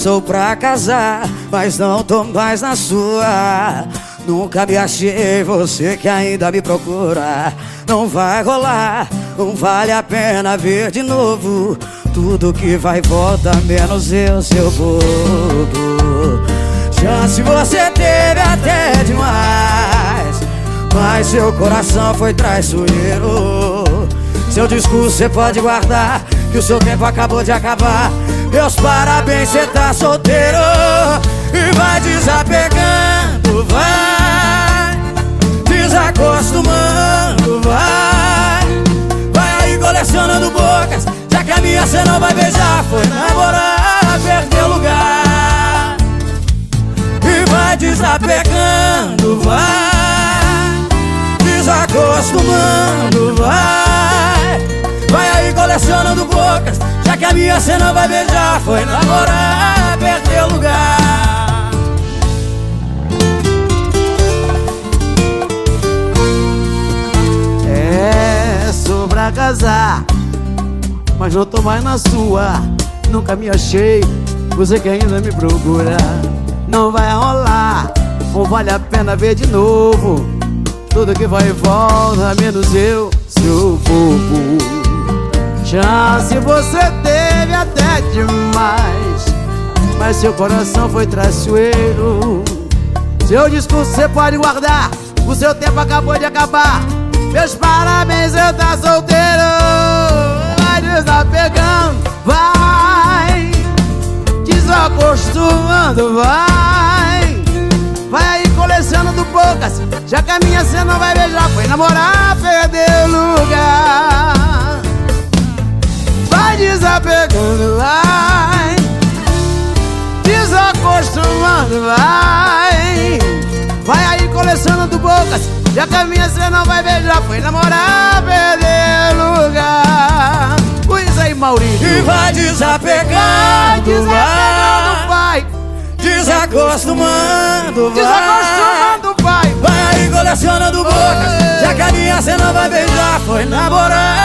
Sou pra casar, mas não tô mais na sua. Nunca me achei, você que ainda me procura. Não vai rolar, não vale a pena ver de novo. Tudo que vai volta, menos eu, seu bobo. Chance você teve até demais Mas seu coração foi traiçoeiro Seu discurso você pode guardar Que o seu tempo acabou de acabar. Meus parabéns, cê tá solteiro E vai desapegando, vai. Desacostumando, vai. Vai aí colecionando bocas Já que a minha cê não vai beijar. Foi namorar, perdeu lugar. E vai desapegando, vai. Desacostumando, minha cê não vai beijar. Foi namorar, perdeu lugar. É, sou pra casar Mas não tô mais na sua. Nunca me achei Você que ainda me procura. Não vai rolar Não vale a pena ver de novo. Tudo que vai e volta Menos eu, seu bobo Chance você teve até demais. Mas seu coração foi traiçoeiro. Seu discurso você pode guardar. O seu tempo acabou de acabar. Meus parabéns, eu tá solteiro. Vai desapegando, vai. Desacostumando, vai. Vai aí colecionando bocas Já que a minha cê não vai beijar Foi namorar, perdeu lugar desapegando, vai Desacostumando, vai. Vai aí colecionando bocas Já que a minha cê não vai beijar Foi namorar, perder lugar. Pois aí, Maurício. E vai desapegando, Desapegando, vai. vai. Desacostumando, vai. Desacostumando, vai. Vai aí colecionando bocas Já que a minha cê não vai beijar Foi namorar